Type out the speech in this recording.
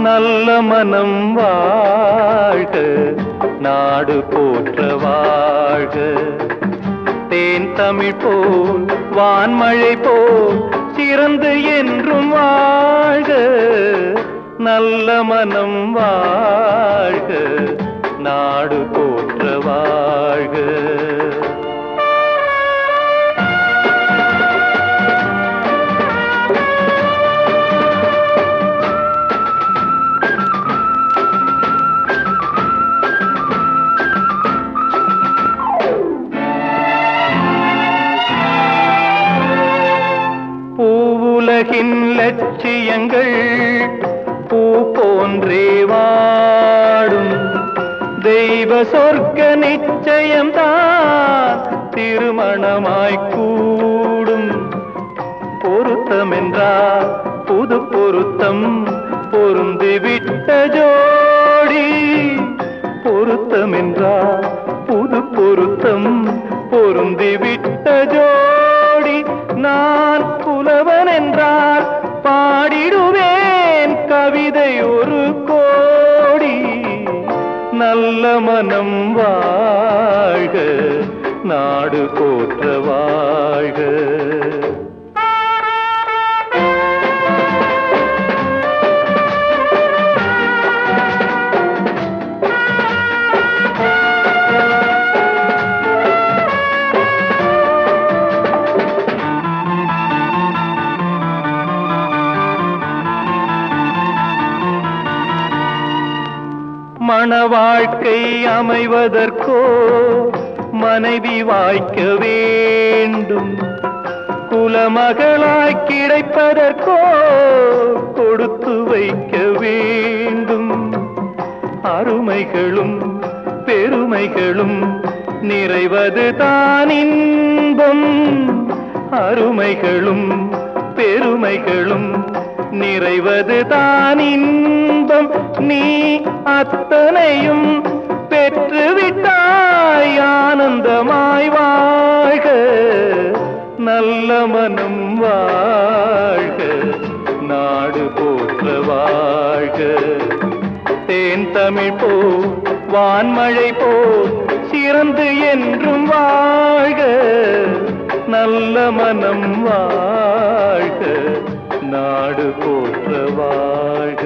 நல்ல மனம் வாழ்க நாடு போற்ற வாழ்க. தேன் தமிழ் போல் வான்மழை போல் சிறந்து என்றும் வாழ்க. நல்ல மனம் வாழ்க. உலகின் லட்சியங்கள் பூ போன்றே வாடும். தெய்வ சொர்க்க நிச்சயம்தான் திருமணமாய் கூடும். பொருத்தம் என்றால் புது பொருத்தம் பொருந்திவிட்ட ஜோடி. பொருத்தம் என்றால் புது பொருத்தம் பொருந்திவிட்ட ஜோடி. நான் என்றால் பாடிடுவேன் கவிதை ஒரு கோடி. நல்ல மனம் வாழ்க நாடு போற்ற வாழ்க. மன வாழ்க்கை அமைவதற்கோ மனைவி வாய்க்க வேண்டும். குலமகளாய் கிடைப்பதற்கோ கொடுத்து வைக்க வேண்டும். அருமைகளும் பெருமைகளும் நிறைவது தானின்பம் அருமைகளும் பெருமைகளும் நிறைவது தானின்பம் நீ அத்தனையும் பெற்றுவிட்டாய். ஆனந்தமாய் வாழ்க. நல்ல மனம் வாழ்க. நாடு போற்ற வாழ்க. தேன் தமிழ் போ வான்மழை போ சிறந்து என்றும் வாழ்க. நல்ல மனம் வாழ்க. நாடு போற்ற வாழ்க.